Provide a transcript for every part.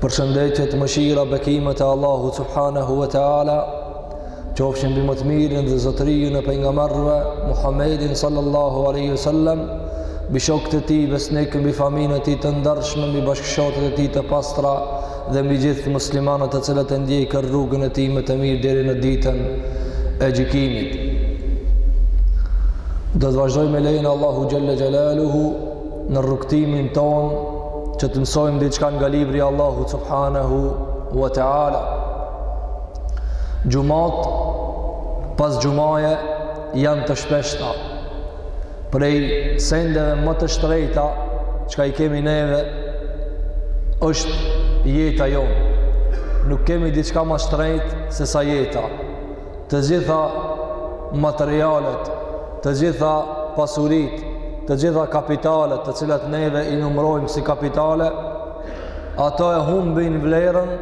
Përshëndetjet, mëshira, bekimet e Allahut subhanahu wa taala qofshin mbi më të mirin dhe zotërin e pejgamberëve, Muhammedin sallallahu alaihi wasallam, mbi shokët e tij besnikë, mbi familjen e tij të ndershme, mbi bashkëshortet e tij të pastra dhe mbi gjithë muslimanët të cilët e ndjekin rrugën e tij më të mirë deri në ditën e gjykimit. Do të vazhdojmë me lejen e Allahut xhelle xhelaluhu në rrugëtimin tonë që të mësojmë diçka nga libri i Allahut subhanahu wa taala. Xhumatë pas xhumaje janë të shpeshta. Prej sendeve ma të shtrejta çka i kemi neve është jeta jonë. Nuk kemi diçka ma shtrejtë sesa jeta. Të gjitha materialet, të gjitha pasuritë, të gjitha kapitalet të cilat neve i numrojmë si kapitale, ato e humbin vlerën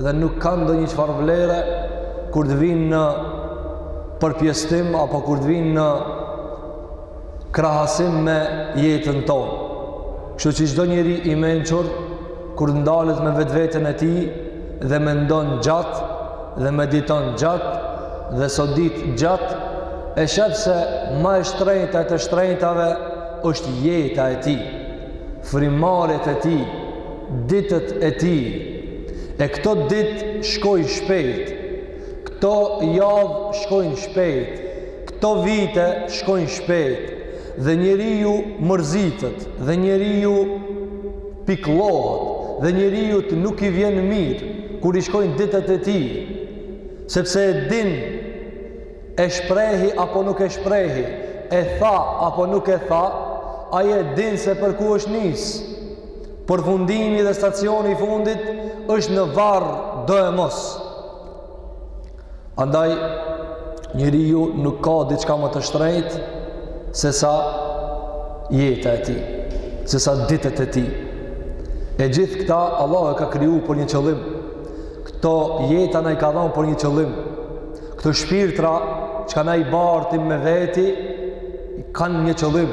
dhe nuk kanë ndonjë çfarë vlere kur të vijnë në përpjesëtim apo kur të vijnë në krahasim me jetën tonë. Kështu që çdo njeri i mençur kur ndalet me vetveten e tij dhe mendon gjatë dhe mediton gjatë dhe sodit gjatë e sheh se ma e shtrenjta e të shtrenjtave është jeta e tij, frymëmarrjet e tij, ditët e tij. E këto ditë shkojnë shpejt, Këto javë shkojnë shpejt, këto vite shkojnë shpejt dhe njeriu mërzitet dhe njeriu pikëllohet dhe njeriut nuk i vjen mirë kur i shkojnë ditët e tij sepse e din e shprehi apo nuk e shprehi e tha apo nuk e tha ai e din se për ku është nisë. Përfundimi dhe stacioni i fundit është në varr do e mos Andaj, njeriu nuk ka diçka më të shtrenjtë sesa jeta e tij, sesa ditët e tij. E gjithë këta, Allahu e ka kriju për një qëllim. Këto jeta na i ka dhanë për një qëllim. Këto shpirtra çka na i bartim me veti, kanë një qëllim.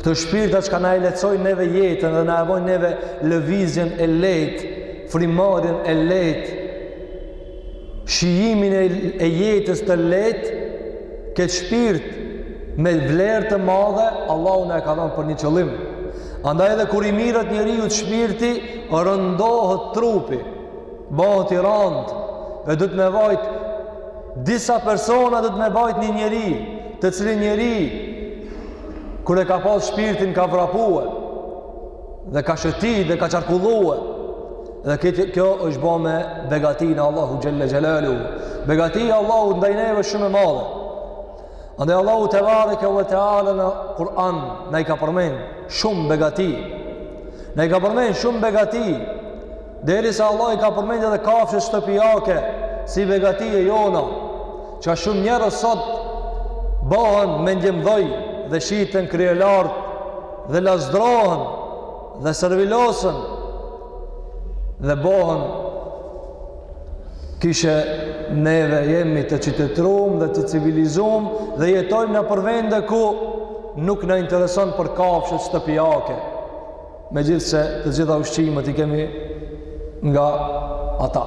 Këto shpirtra çka na e lehtësojnë neve jetën dhe na e bojnë neve lëvizjen e lehtë, frymëmarrjen e lehtë, shijimin e jetës të lehtë, këtë shpirt me vlerë të madhe, Allahu na e ka dhanë për një qëllim. Andaj edhe kur i merret njeriut shpirti, rëndohet trupi, bahet i randë, e duhet me bajt disa persona duhet me bajt një njeri, të cilin njeri kur e ka pas shpirtin ka vrapue. dhe ka shëti dhe ka qarkullue dhe këtë, kjo është bo me begatinë e Allahut Xhelle Xhelaluhu begatia e Allahut ndaj neve shumë e madhe Andaj Allahu të varë kjo vëtë alë në Kur'an në i ka përmen shumë begati na i ka përmen shumë begati derisa Allahu i ka përmen edhe kafshët shtëpiake si begati e jona që shumë njerës sot bohen mendjemdhoj dhe shiten kryelartë dhe lazdrohen dhe servilosen dhe bohen kishe neve jemi të qytetrum dhe të civilizum dhe jetojmë nëpër vende ku nuk na intereson për kafshët shtëpiake megjithëse të gjitha ushqimet i kemi nga ata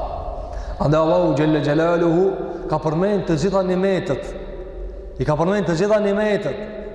andaj Allahu Xhelle Xhelaluhu i ka përmen të gjitha nimetet i ka përmen të gjitha nimetet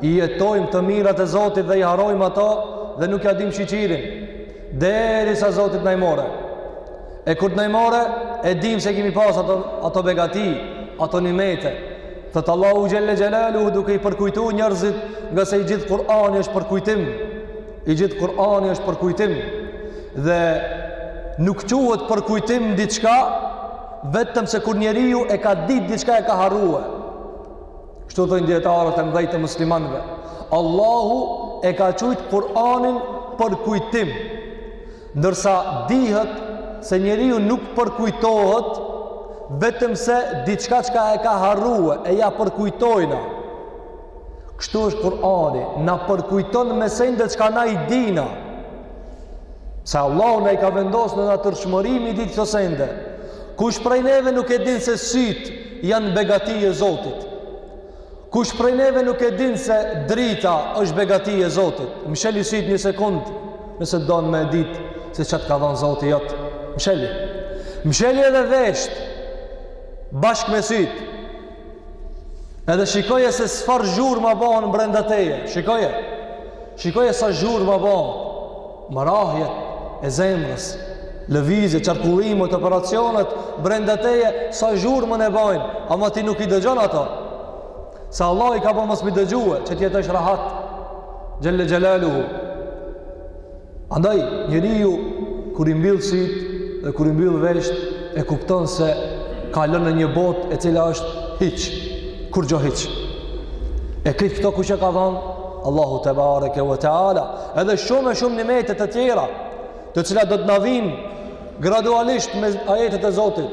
I jetojmë të mirat e Zotit dhe i harrojmë ato dhe nuk ia dimë shyqyrin. Derisa Zoti t'na i marrë. E kur t'na i marrë, e dimë se i kemi pas ato, ato begati, ato nimete. Thotë Allahu Xhelle Xhelaluhu duke i përkujtu njërzit ngase i gjithë Kur'ani është përkujtim. I gjithë Kur'ani është përkujtim. Dhe nuk quhet përkujtim diçka, vetëm se kur njeriu e ka ditë diçka e ka harrue. Kështu thonë dietarët e mëdhenj të muslimanëve. Allahu e ka qujt Kur'anin përkujtim. Ndërsa dihet se njeriu nuk përkujtohet vetëm se diçka çka e ka harrue e ia përkujtojna. Kështu është Kur'ani, na përkujton me sende çka na i dina. Se Allahu na i ka vendos në natyrshmëri me i ditë këto sende. Kush prej neve nuk e din se syt janë begati e Zotit. Kush prej neve nuk e din se drita është begati e Zotit. Msheli syt një sekond nëse don me ditë se ça t'ka dhënë Zoti jot. Msheli. Msheli edhe vesht bashkë me syt. Edhe shikoje se çfarë zhurma bon brenda teje. Shikoje. Shikoje sa zhurma bon. Me rrahjet e zemrës. Lëvizjet, qarkullimet, operacionet, brenda teje, sa zhurmën e bëjnë. Ama ti nuk i dëgjon ato. Se Allahu i ka bo mos me i dëgjue, që të jetosh rahat. Xhelle xhelaluhu. Andaj, njeriu kur i mbyll sytë dhe kur i mbyll veshtë, e kupton se ka lënë në një botë e cila është hiç, kurgjo hiç. E krejt këto kush t'i ka dhanë? Allahu tebareke ve teala. Edhe shumë e shumë nimete të tjera, të cilat do të na vijnë gradualisht me ajetet e Zotit.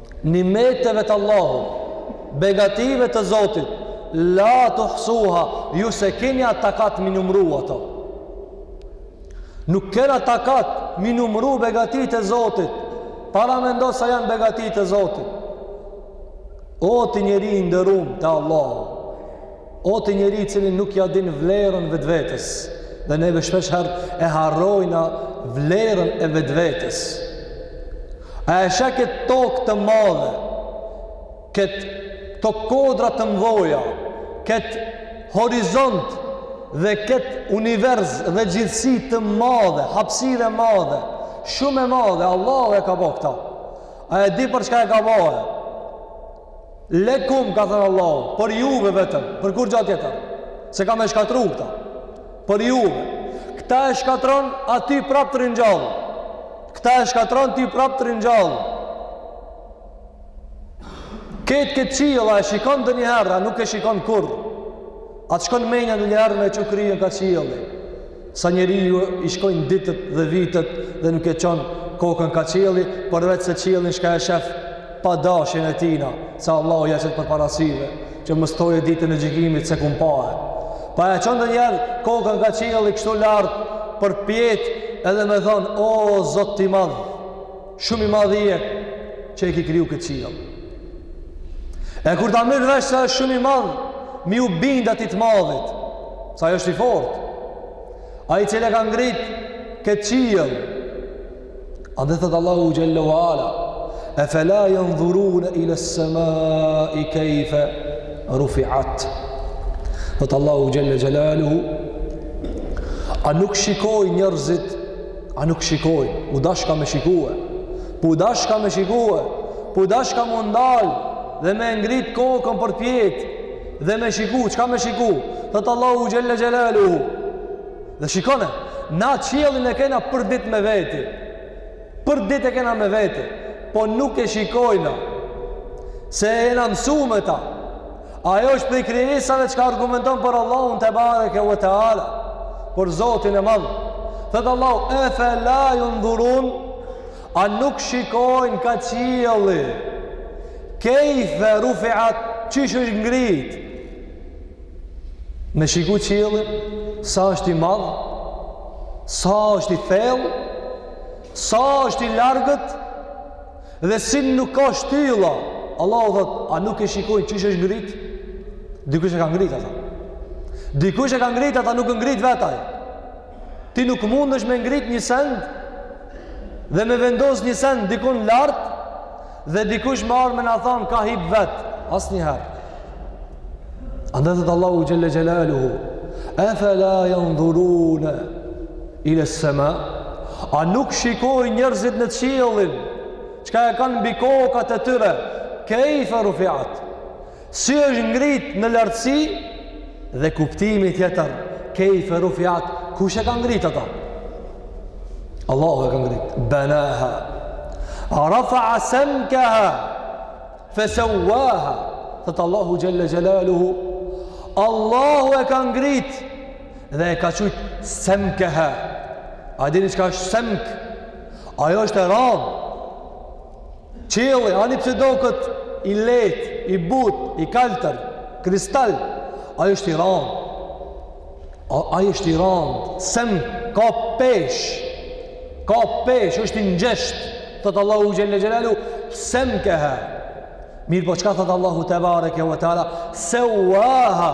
Nimeteve të Allahut, begative të Zotit, la tuhsuha, ju s'e keni atë takat mi numru ato. Nuk kena takat mi numru begatit e Zotit, paramendo sa janë begatit e Zotit. O ti njeri i nderum te Allahu, O ti njeri i cili nuk ja din vlerën vetvetes dhe neve shpesh herë e harrojna vlerën e vetvetes. A e sheh këtë tokë të madhe, këtë këto kodra të mdhoja, këtë horizont dhe këtë univers dhe gjithësi të madhe, hapësirë e madhe, shumë e madhe, Allahu e ka bo këta. A e di për çka e ka bërë? Lekum, ka thënë Allahu, për juve vetëm, për kurgja tjetër, se ka me shkatrru këta, për juve, këta e shkatrron, a ty prap të ringjall, këta e shkatrron, ty prap të ringjall, ketë këtë qiell a e shikon ndonjëherë, a nuk e shikon kurr, a të shkon menja ndonjëherë me çu kryen ka qielli, Sa njeriu i shkojnë ditët dhe vitet dhe nuk e çon kokën ka qielli, përveç se qiellin shka e shef pa dashin e tina, se Allahu ja qet përpara syve, që mos thojë ditën e gjykimit s'e kum pa. Pa e çon ndonjëherë kokën ka qielli kështu lart përpjetë edhe me thonë, o, Zot i madh, Shumë i madh je që e ke kriju këtë qiell. E kur ta merr vesh se është shumë i madh, m'iu bind atij të madhit, sa ai është i fortë. Ai që e ka ngrit këtë qiell. Andaj thotë Allahu xhel-le ve ala, e fela jendhurune iles-semai kejfe rufiat. Thotë Allahu xhel-le xhelaluhu, a nuk shikoj njerzit A nuk shikoj, u dashka me shikue, po u dashka me shikue, po u dashka m'u ndal, dhe me ngrit kokën përpjetë, dhe me shiku, çka me shiku? Thotë Allahu xhel-le xhelaluhu. Dhe shikone, na qiellin e kena për dit me veti, për dit e kena me veti, po nuk e shikojna, se jena mësu me ta, Ajo është prej krijesave çka argumenton për Allahun tebareke ve teala, për Zotin e Madh. Thot Allahu: "E fela jundhurun" A nuk shikojnë ka qielli? Kejfe rufiat, qysh është ngrit? Me shiku qiellin, sa është i madh? Sa është i thell? Sa është i largët? Dhe si nuk ka shtylla. Allahu thot, a nuk e shikojnë qysh është ngrit? Dikush e ka ngrit ata. Dikush e ka ngrit ata nuk u ngrit veta. Ti nuk mundesh me ngrit një send dhe me vendos një send dikun lart dhe dikush me ardh me na than ka hip vet. Asnjëherë. Andaj thot Allahu xhelle xhelaluhu, "Afala yanzuruna Ile sema, a nuk shikojnë njerëzit në qiellin, çka e kanë mbi kokat e tyre, kejfe rufiat, si është ngrit në lartësi, dhe kuptimi tjetër, kejfe rufiat, kush e ka ngrit ata? Allahu e ka ngrit, benaha, rafea semkeha, fesewaha, thot Allahu xhelle xhelaluhu, Allahu e ka ngrit, dhe e ka qujt semkeha. A dini çka është semk? Ajo është e rand. Qielli, ani pse doket i lehtë, i butë, i kaltër, kristal, aj është i rand. Aj është i rand. Semk ka peshë. Ka peshë, është i ngjesht. Thot Allahu xhelle xhelaluhu, semkeha. Mirëpo çka thot Allahu Tebareke ve teala, sewaha.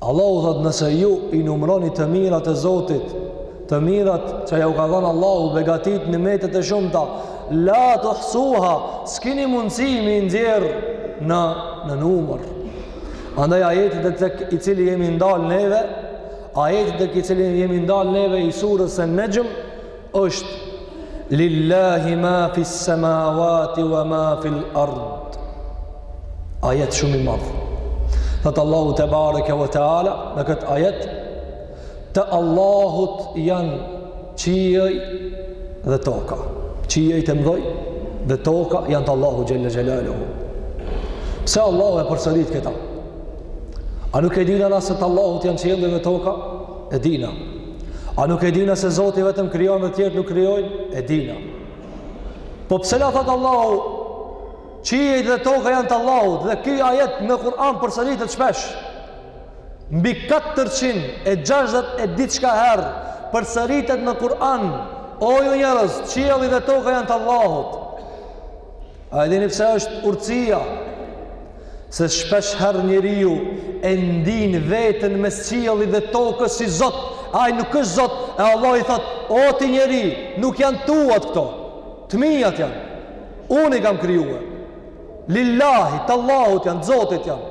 Allahu thot nëse ju i numroni të mirat e Zotit, të mirat që ja u ka dhënë Allahu begatit nimetet e shumta, la tuhsuha, s'kini mundësi m'i nxjerr në, në numër. Andaj ajeti te i cili jemi ndalë neve, ajeti te i cili jemi ndalë neve i surës En-Nexhm, është Lillahi ma fis samawati wa ma fil ard. Ajet shumë i madh. Thot Allahu tebareke ve teala në këtë ajet të Allahut janë qiejt dhe toka. Qiejt e mdhoj dhe toka janë të Allahu xhelle xhelaluhu. Pse Allahu e përsërit këta? A nuk e dina na se të Allahut janë qiejt dhe toka? E dina. A nuk e dina se Zoti vetëm krijon dhe tjerë nuk krijojnë? E dina. Po pse pra thot Allahu? Qiejt dhe toka janë të Allahut dhe ky ajet në Kur'an përsëritet shpesh. Mbi 460 e diçka herë përsëritet në Kur'an. O ju njerëz, qiejt dhe toka janë të Allahut. A e dini pse është urtësia? Se shpesh herë njeriu e ndin veten mes qiellit dhe tokës si zot, ai nuk është zot, e Allahu i thot, o ti njeri, nuk janë tuat këto, të mijat janë, unë i kam krijuar, lillahi, të Allahut janë, zotit janë,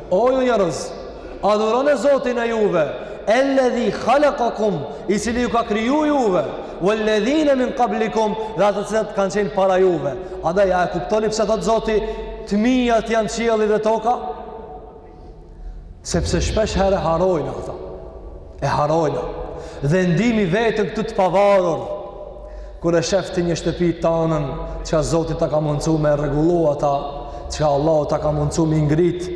O ju njerëz, adhurone Zotin e juve, Alladhi khalaqakum, i cili ju ka kriju juve, walladhina min qablikum, dhe ata të cilët kanë qenë para juve. Andaj a e kuptoni pse thotë Zoti, të mijat janë qielli dhe toka? Sepse shpesh herë harrojnë ata. E harrojna. Dhe e ndimi veten këtu të pavarur, kur e shef ti një shtëpi tanën, çka Zoti ta ka mundsu me rregullu ata, çka Allahu ta ka mundsu me i ngrit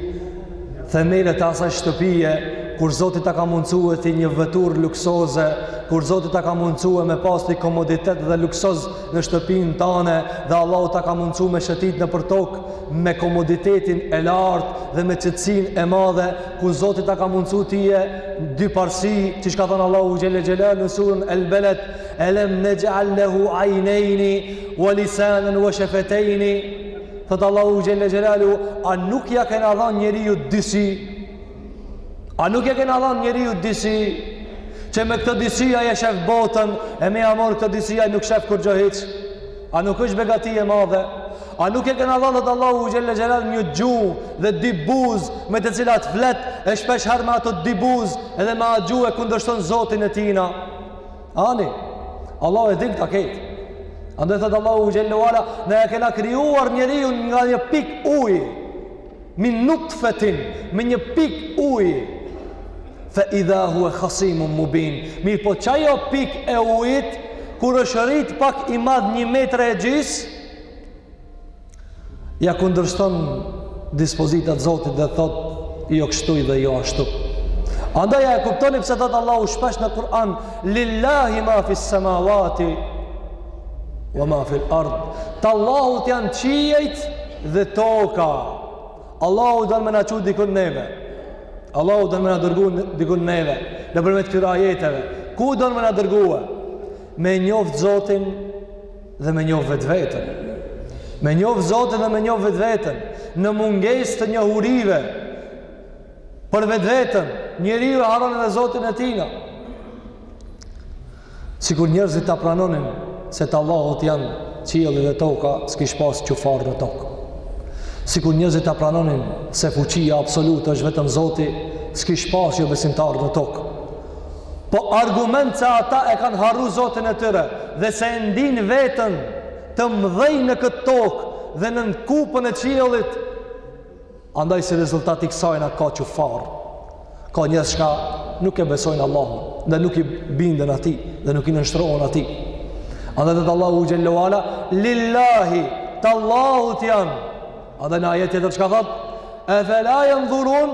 themelet e asaj shtëpie, kur Zoti ta ka mundsue ti një veturë luksoze, kur Zoti ta ka mundsue me pas ti komoditet dhe luksoz në shtëpinë tane, dhe Allahu ta ka mundsu me shëtit nëpër tokë, me komoditetin e lartë dhe me qetësinë e madhe, ku Zoti ta ka mundësu ti dy parë sy, siç ka thënë Allahu Xhelle Xhelal, në surën El Beled, elem nexh'al lehu ajnejni, ue lisanen, ue shefetejni, thotë Allahu Xhelle Xhelaluhu, a nuk ja kena dhanë njeriut dy sy, a nuk ja kena dhanë njeriut dy sy, që me këta dy sy e shef botën, e me ja marrë këta dy sy e nuk shef kurgjo hiç, A nuk është begati e madhe? A nuk e kena dhanë thotë Allahu Xhelle Xhelal një gjuhë dhe dy buzë me të cilat flet e shpesh herë me ato dy buzë edhe me atë gjuhë e kundërshton zotin e tina? Ani, Allahu e din këta krejt. Andej thotë Allahu Xhelle ue Ala, ne e kena krijuar njeriun nga një pikë ujë. min nutfatin me një pikë uji fa idha huwa khasimun mubin mirëpo qajo pikë e ujit kur është rrit pak i madh një metër e gjys ja kundërshton dispozitat Zotit dhe thotë jo kështu dhe jo ashtu andaj a e kuptoni pse thotë Allahu shpesh në Kur'an lillahi ma fis samawati Wa ma fil ard. T'Allahut janë qiejt dhe toka. Allahu do me na çu dikun neve. Allahu do me na dërgu dikun neve. Nëpërmjet këtyra ajeteve. Ku do me na dërgue? Me njoftë Zotin dhe me njoftë vetveten. Me njoftë Zotin dhe me njoftë vetveten. Në mungesë të njohurive. Për vetveten. Njeriu e harron dhe Zotin e tina. Sikur njerëzit ta pranonin se të Allahut janë qielli dhe toka, s'kish pas qufarë në tokë. Sikur njerëzit ta pranonin se fuqia absolute është vetëm Zoti, s'kish pas jobesimtarë në tokë. Po argument se ata e kanë harru Zotin e tyre dhe se e ndijnë veten të mdhej në këtë tokë dhe nën kupën e qiellit, Andaj si rezultat i kësaj na ka kuffar. Ka njerëz çka nuk e besojnë Allahun dhe nuk i binden atij dhe nuk i nënshtrohen atij. Andaj thotë Allahu xhelle ve ala, lillahi, të Allahut janë. Andaj në ajet tjetër çka thot, efela jendhurun,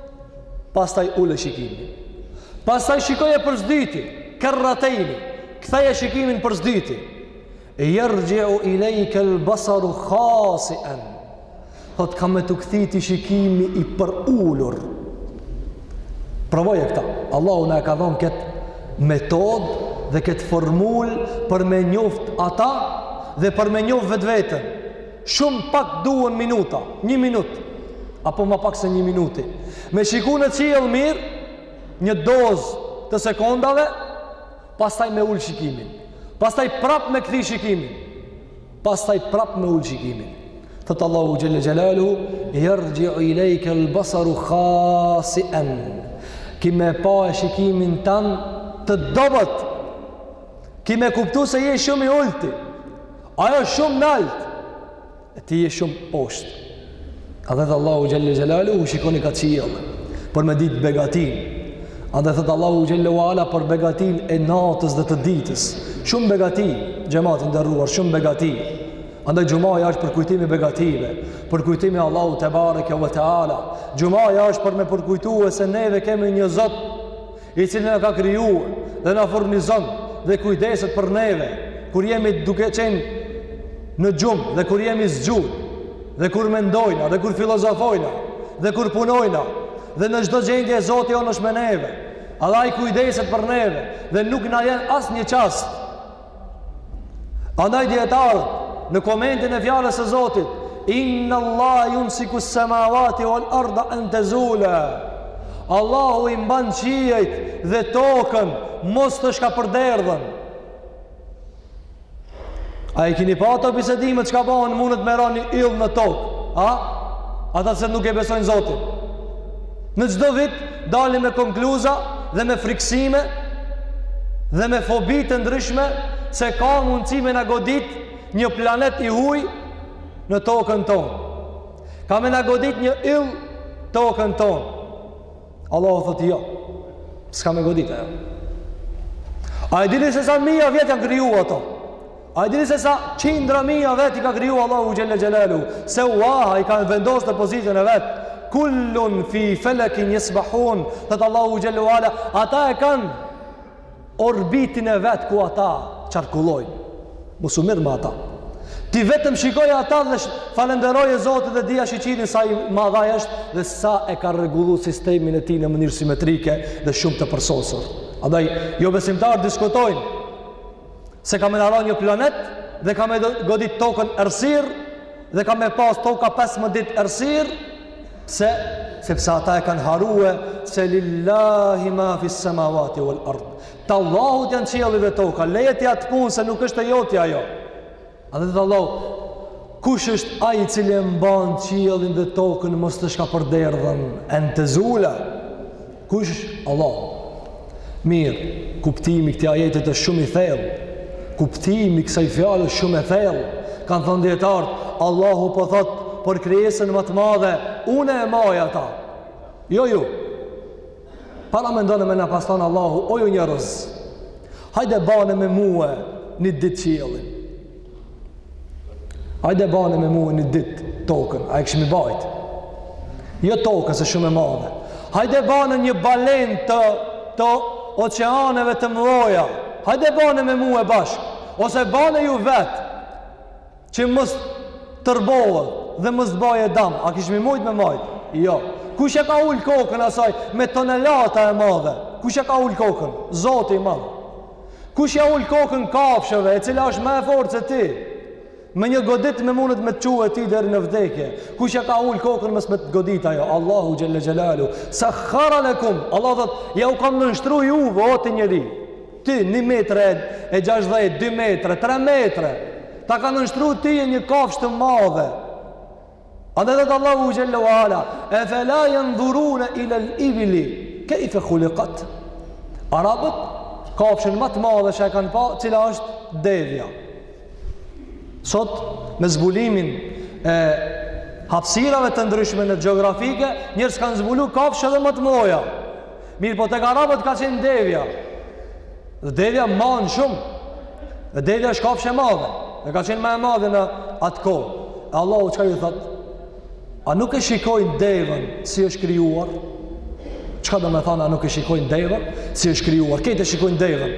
pastaj ule shikimin. Pastaj shikoje për s'dyti, kerratejni, ktheje shikimin për s'dyti. Jerxhiu ilejkel basaru hasien. Thot ka me t'u kthy ty shikimi i përulur. Provoje këta. Allahu na e ka dhonë këtë metodë dhe këtë formulë për me njoft ata dhe për me njoft vetveten. Shumë pak duhen minuta, një minut, apo ma pak se një minuti. Me shiku në qiell mirë, një dozë të sekondave, pastaj me ul shikimin. Pastaj prap me kthy shikimin. Pastaj prap me ul shikimin. Thotë Allahu xhelle xhelaluhu, jerxhiu ilejkel basaru hasien. Ki me pa shikimin tan të dobët. Ki me kuptu se je shumë i ulti. Ajo shumë nalt, e ti je shumë poshtë. Andaj thot Allahu xhelle xhelaluhu, shikoni kah qielli, për me ditë begatinë. Andaj thot Allahu xhelle ve ala, për begatinë e natës dhe të ditës. Shumë begati, xhemat i nderuar, shumë begati. Andaj xhumaja është përkujtim i begative, përkujtim i Allahut Tebareke ve Teala. Xhumaja është për me përkujtu se neve kemi një Zot i cili na ka kriju dhe na furnizon dhe kujdeset për neve kur jemi duke qenë në gjumë dhe kur jemi zgjut dhe kur mendojna dhe kur filozofojna dhe kur punojna dhe në çdo gjendje Zoti jonë është me neve. Edhe ai kujdeset për neve dhe nuk na len asnjë çast Andaj dijetarët, në komentin e fjalës së Zotit, Innallahe jumsikus semavati vel erda en tezula. Allahu i mban qiejt dhe tokën, mos të shkapërderdhen. A i kini pa ato bisedime çka bahen mundet me ranë ylli në tokë? A? Ata se nuk e besojnë Zotin. Në çdo vit, Dalin me konkluza dhe me frikësime dhe me fobi të ndryshme se ka mundësi me na godit një planet i huj në tokën tonë. Ka me na godit një yll tokën tonë. Allahu thotë jo. S'ka me godit ajo. A e dini se sa mija vjet janë kriju ato? A e dini se sa qindra mija vet i ka kriju Allahu xhelle xhelalu, se uaha i kanë vendos në pozitën e vet. Kullun fi felekin jesbehun, thot Allahu xhelle ue ala, ata e kanë orbitin e vet ku ata qarkullojnë. Mos u merr me ata. Ti vetëm shikoji ata dhe falënderoje Zotin dhe dija shyqyrin sa i madh ai është dhe sa e ka rregullu sistemin e tij në mënyrë simetrike dhe shumë të përsosur. Andaj, jobesimtarët diskutojnë, se ka me na ra një planet dhe ka me godit tokën errësirë dhe ka me pas toka 15 ditë errësirë pse sepse ata e kanë harrue se lillahi ma fis semavati uel erd të Allahut janë qielli dhe toka leje ti atë punë se nuk është e jotja ajo Andaj thot Allahu, kush është ai i cili e mban qiellin dhe tokën mos të shkapërderdhen en tezula? Kush është Allahu? Mirë, kuptimi i këtij ajeti është shumë i thellë. Kuptimi i kësaj fjale është shumë i thellë. Kanë thënë dijetarët, Allahu po thot për krijesën më të madhe, unë i maj ata, jo ju. Paramendone me na pas thanë Allahu, o ju njerëz, hajde bane me mue një ditë qiellin. Hajde bane me mue një ditë tokën, a e kishmi bajtë. Jo tokën, se shumë e madhe. Hajde bane një balenë të, të oqeaneve të mdhoja. Hajde bane me mue bashkë. Ose bane ju vetë. Që mos tërbohet dhe mos të baje dam, a kishmi mujt me majt? Jo. Kush ia ka ul kokën asaj me tonelata e madhe? Kush e ka ul kokën? Zoti i madh. Kush ia ul kokën kafshëve, e cila është më e fortë se ti? Me një goditme mundet me të çue ty deri në vdekje. Kush ia ka ul kokën mos me të godit ajo? Allahu xhelle xhelalu. Sakhara lekum. Allahu thot, jau kam nënshtru juve, o ti njeri. Ti një metër e gjashtëdhjetë, dy metre, tre metre, ta ka nënshtru ty një kafshë të madhe. Andaj thot Allahu xhelle ue ala, efela jendhurune ilel ibili, kejfe khulikat. Arabët, kafshën më të madhe që e kanë pa, cila është devja. Sot, me zbulimin e hapsirave të ndryshme në gjeografike, njerëzit kanë zbulu kafshë edhe më të mdhoja. Mirëpo tek arabët ka qenë devja. Dhe devja man shumë. Dhe devja është kafshë e madhe. Dhe ka qenë ma e madhe në atë kohë. E Allahu çka ju thot? A nuk e shikojnë devën si është krijuar? Çka do me thanë a nuk e shikojnë devën si është krijuar? Kejt e shikojnë devën.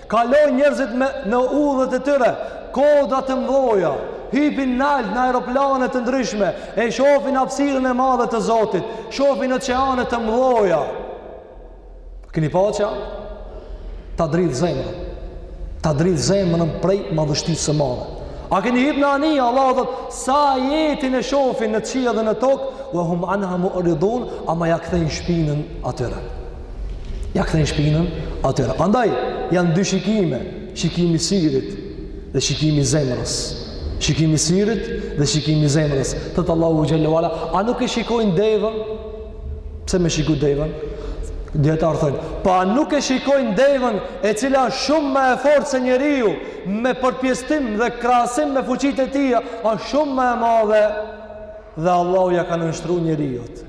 Kalojnë njerëzit me në udhët e tyre, kodra të mdhaja, hypin nalt në aeroplane të ndryshme, e shofin hapsirën e madhe të Zotit, shofin oqeane të mdhaja. A keni pa oqean? Ta dridhë zemrën. Ta dridhë zemrën prej madhështisë së madhe. A keni hip në anija, Allahu thotë sa ajete e shofin në qiell edhe në tokë, ve hum anha muridun, ama ja kthejnë shpinën atyre. Ja këthejnë shpinën atyre. Pandaj, janë dy shikime, shikimi i syrit dhe shikimi i zemrës. Shikimi i syrit dhe shikimi i zemrës. Thotë Allahu Xhelle ve ala, a nuk e shikojnë devën? Pse me shiku devën? Dijetarët thonë, po a nuk e shikojnë devën e cila asht shumë më e fortë se njeriu, me përpjestim dhe krahasim me fuqitë e tija, asht shumë ma e madhe dhe Allahu ja ka nënshtru njeriut.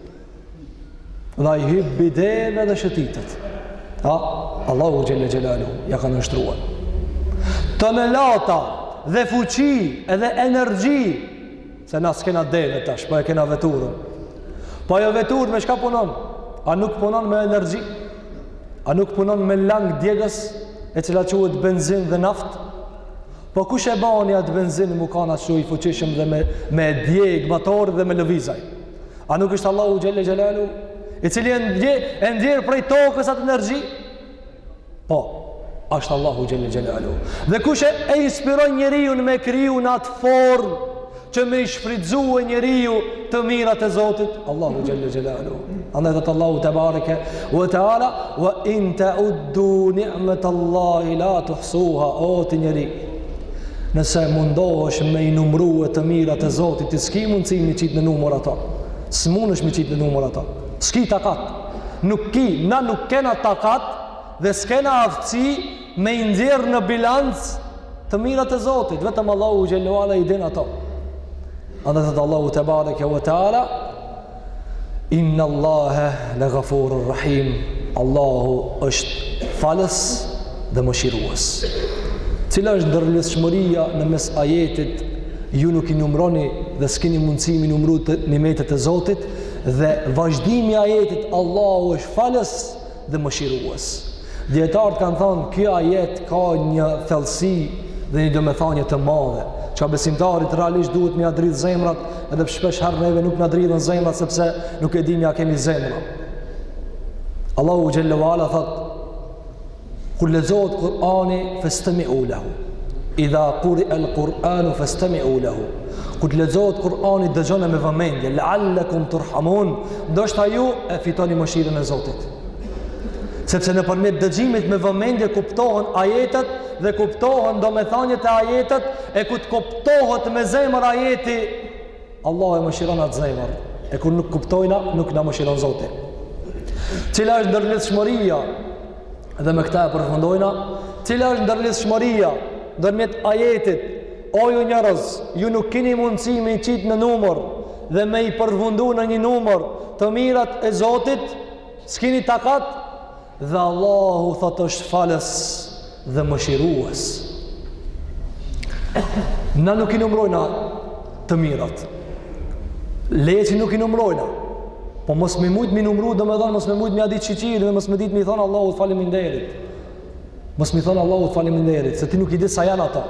Dhe ai hyp mbi deve dhe shëtitet. A, Allahu Xhelle Xhelaluhu, ja ka nënshtruan. Tonelata dhe fuqi edhe energji, se na s'kena deve tash, po e kena veturën. Po ajo veturë me çka punon? A nuk punon me energji? A nuk punon me lang djegës e cila quhet benzin dhe naftë? Po kush e bani atë benzin me kanë ashtu i fuqishëm dhe me, me djegë, motor dhe me lëvizaj? A nuk është Allahu Xhelle Xhelaluhu, i cili e nxjerr, e nxjerr prej tokës atë energji? Po, është Allahu Xhelle Xhelaluhu. Dhe kush e inspiron njeriun me krijue në atë formë, që me i shfrytzue njeriu të mirat e Zotit? Allahu Xhelle Xhelaluhu. Andaj thotë Allahu Tebareke ve Teala, ve in teuddu ni'metallahi la tuhsuha, o ti njeri, Nëse mundohesh me i numrue të mirat e Zotit, ti s'ki mundësi m'i qitë në numër ato. S'munesh m'i qitë në numër ato. S'ki takat. Nuk ki, na nuk kena takat dhe s'kena aftësi me i nxjerrë në bilanc të mirat e Zotit. Vetëm Allahu Xhelle ve ala i din ato. Andaj thotë Allahu Tebareke ve Teala, Inna Allahe le gafurur rahim Allahu është falës dhe mëshirues Cila është ndërlidhshmëria në mes ajetit ju nuk i numroni dhe s'kini mundësi m'i numrue nimetet e Zotit dhe vazhdimi i ajetit Allahu është falës dhe mëshirues. Dijetarët kanë thanë, kjo ajet ka një thellësi dhe një domethanje të madhe, që a besimtarit realisht duhet me ia dridh zemrat, edhe pse shpeshherë neve nuk na dridhen zemrat, sepse nuk e dimi a kemi zemra. Allahu Xhelle ve ala thotë, kur t'lexohet Kur'ani, festemiu lehu. Idha kuriel Kur'anu, festemiu lehu. Kur t'lexohet Kur'ani, dëgjone me vëmendje, leallekum turhamun, ndoshta ju e fitoni mëshirën e Zotit. Sepse nëpërmjet dëgjimit me vëmendje kuptohen ajetet dhe kuptohen domethëniet e ajetet e kur të kuptohet me zemër ajeti, Allahu e mëshiron atë zemër. E kur nuk kuptojna, nuk na mëshiron Zoti. Cila është ndërlidhshmëria dhe me këta e përfundojna, cila është ndërlidhshmëria ndërmjet ajetit O ju njerëz, ju nuk keni mundësi me i qitë në numër dhe me i përfundu në një numër të mirat e Zotit, s'kini takat, dhe Allahu thotë është falës dhe mëshirues. Na nuk i numrojna të mirat. Le qi nuk i numrojna. Po mos me mujtë me i numru, domethonë, mos me mujtë me i dit të gjitha, dhe mos me dit me i thonë Allahut faliminderit. Mos me i thonë Allahut faliminderit, se ti nuk i di sa janë ato.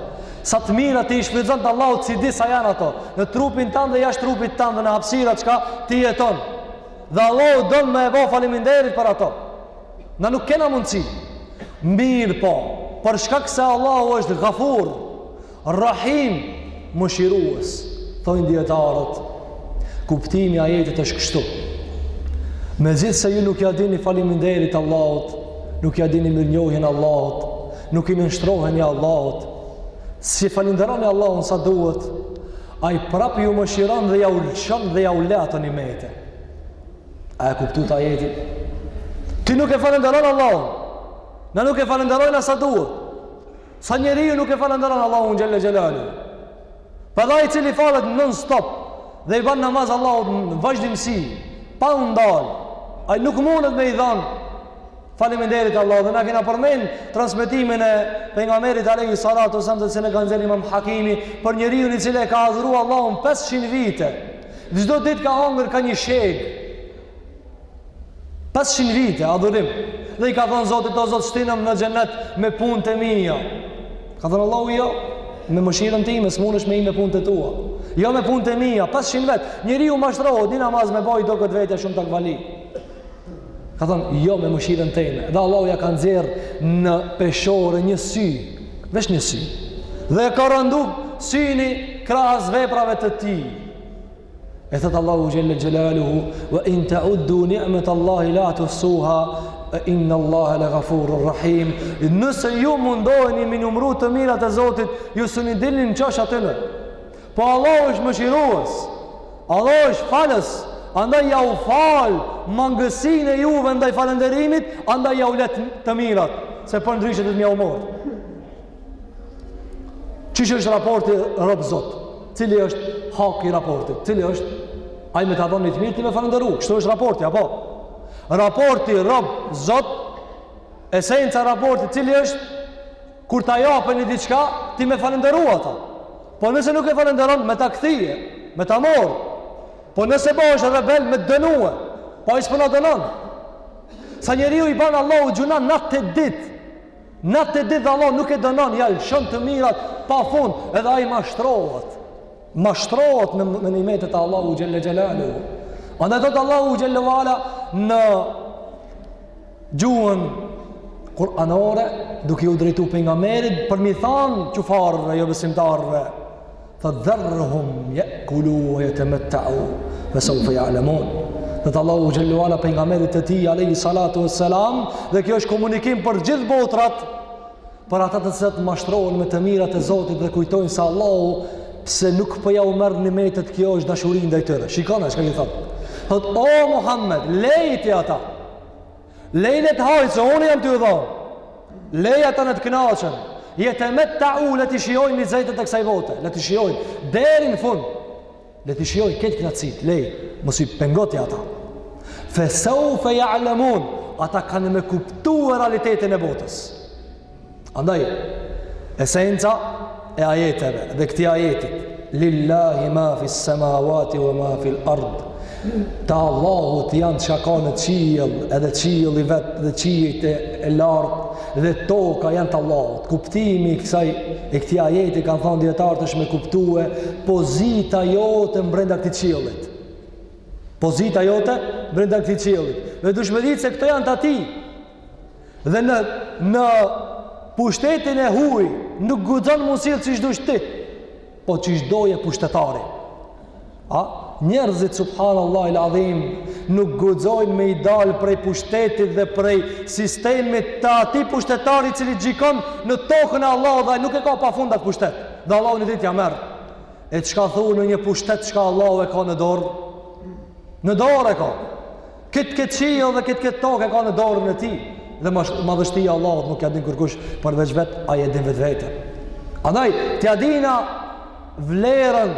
Sa të mira ti i shfrytëzon të Allahut s'i di sa janë ato. Në trupin tanë dhe jashtë trupit tanë dhe në hapsira çka ti jeton. Dhe Allahu don me e bo faliminderit për ato. Na nuk kena mundësi. Mirëpo, për shkak se Allahu është Gafur, Rahim, Mëshirues, thonë dijetarët. Kuptimi i ajetit është kështu. Megjithëse ju nuk ia dini faleminderit Allahut, nuk ia dini mirënjohjen Allahut, nuk i nënshtroheni Allahut, s'e falenderoni Allahun sa duhet, ai prapë ju mëshiron dhe jau lshon dhe jau le ato nimete. A e kuptuat ajetin? Ti nuk e falenderon Allahun. Na nuk e falenderojna sa duhet. Se njeriu nuk e falënderon Allahun xhelle xhelaluhu. Po edhe ai i cili falet non stop dhe i bën namaz Allahut në vazhdimësi, pa u ndal, ai nuk mundet me i dhën faleminderit Allahut. Dhe na kena përmend transmetimin e pejgamberit alejhi salatu ues-selam të cilin e ka nxjerr Imam Hakimi për njeriun i cili e ka adhuruar Allahun 500 vite. Çdo ditë ka hangër ka një shegë. 500 vite adhurim dhe i ka thënë Zotit o Zot shtinëm në xhenet me punët e mia ka thënë Allahu jo me mëshirën time s'mundesh me hi me punët e tua jo me punët e mia 500 vjet njeriu mashtrohet një namaz me bo i doket vetja shumë takvali ka thënë jo me mëshirën time dhe Allahu ja ka nxjerr në peshore një sy veç një sy dhe e ka rëndu syni krahës veprave të tij E thotë Allahu xhelle xhelaluhu, ve in teuddu ni'met Allahi la tuhsuha, innallahe le gafurur rahim, nëse ju mundoheni me i numru të mirat e Zotit, ju s'muni i dilni në qosh atyre. Po Allahu është mëshirues, Allahu është falës, andaj jau fal mangësinë e juve ndaj falenderimit, andaj jau le të mirat, se përndryshe kish me jau marrë. Qështu është raporti rob Zot? Cili është haki raporti? Cili është ai me ta dhonë një të mirë, ti me falëndëru? Qështu është raporti, apo? Raporti rob Zot, esenca raporti, cili është? Kur ta japë një diqka, ti me falëndëru ata. Po nëse nuk e falëndëron, me ta kthye, me ta marrë. Po nëse bohesh rebel, me të dënue. Po ai s'po na dënon. Sa njeriu i ban Allahut gjynah natë e ditë, Natë e ditë dhe Allahu nuk e dënon, ja lëshon të mirat pa fund, edhe ai mashtrohet. Mashtrohet me, me nimetet e Allahu xhel-le xhelaluhu. Andaj thotë Allahu xhel-le ve ala në gjuhën kuranore, duke ju drejtu pejgamberit, për me i thanë qufarëve, jobesimtarëve. Fa dharhum ya'kulu wa yatamatta'u fa sawfa ya'lamun. I thotë Allahu xhalla wa ala pejgamberit të tij alayhi salatu wassalam dhe kjo është komunikim për gjithë botrat, për ata të cilët mashtrohen me të mirat e Zotit dhe kujtojnë se Allahu pse nuk po ja u merr nimetet kjo është dashuri ndaj tyre. Shikoni çka i thotë. Thot o Muhammed, leji ti ata. Lej le të hajnë se unë jam tu ju dhonë. Lej ata le të knaqen. Jetemetteu, le t'i shijojnë nimetet e kësaj bote. Le t'i shijojnë. Deri n'fund. Le t'i shijojnë këto knaqësitë. Lej, mos i pengo ti ata. Fe seufe jalemun. Ata kanë me kuptue realitetin e botës. Andaj, esenca e ajeteve dhe këti ajetit, Lillahi ma fis semavati wa ma fil ard, të Allahut janë çka ka në qiell edhe qielli vetë dhe qiejt e, e lartë dhe toka janë të Allahut. Kuptimi i kësaj e këti ajeti kanë thonë dijetarët është me kuptue pozita jote mbrenda këti qiellit. Pozita jote mbrenda këti qiellit. Dhe dush me ditë se këto janë të atij, Dhe në në pushtetin e huaj nuk guxon me u sjell qysh dush ti. Po qysh do ai pushtetari. A njerëzit subhanallahu alazim nuk guxojnë me i dal prej pushtetit dhe prej sistemit të atij pushtetari i cili gjikon në tokën e Allahut dhe nuk e ka pafund atë pushtet. Dhe Allahu një ditë ja merr. E çka thu në një pushtet çka Allahu e ka në dorë? Në dorë e ka. Këtë këtë qiell dhe këtë këtë tokë e ka në dorën e tij dhe madhështia e Allahut nuk ja din kërkush përveç vetë ai e din vetveten. Andaj, t'ja dina vlerën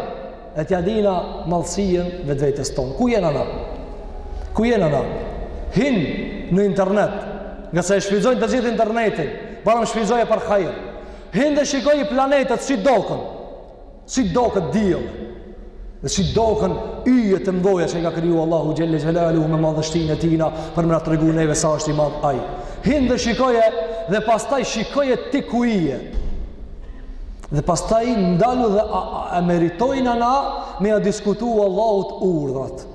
e t'ja dina madhsinë vetvetes tonë. Ku jena na? Ku jena na? Hin në internet, ngase e shfrytzojnë të gjithë internetin, barem shfrytzoje për hajr. Hin dhe shikoj i planetet si doken, Si doket dielli dhe si doken yjet e mdhaja që i ka kriju Allahu xhelle xhelaluhu me madhështinë e tina për me na tregu neve sa është i madh ai. Hin dhe shikoje dhe pastaj shikoje ti ku je. Dhe pastaj ndalu dhe a, a, a meritojmë na me ia diskutu Allahut urdhrat.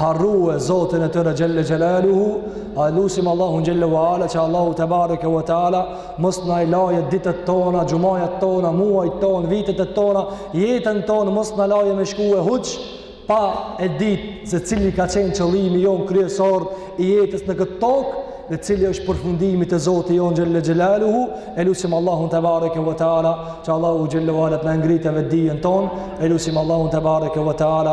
harrue Zotin e tyre xhelle xhelaluhu, e lusim Allahun xhelle ve ala, që Allahu tebareke ve teala, mos na i laje ditët tona, xhumajat tona, muajt tona, vitet e tona, jetën tona, mos na i laje me shkue huq, pa e dit se cili ka qenë qëllimi jonë kryesor i jetës në këtë tokë, dhe cili është përfundimi te Zoti jon xhelle xhelaluhu e lusim Allahun tebareke ve teala që Allahu xhelle ve ala të na e ngritë vetdijen ton e lusim Allahun tebareke ve teala